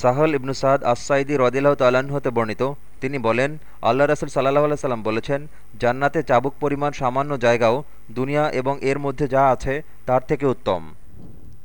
সাহল ইবনু সাদ আসাইদি রদিল্লাহ তাল্লাহ্ন হতে বর্ণিত। তিনি বলেন, আল্লাহ রাসুল সাল্লাহ সাল্লাম বলেছেন, জান্নাতে চাবুক পরিমাণ সামান্য জায়গাও দুনিয়া এবং এর মধ্যে যা আছে তার থেকে উত্তম।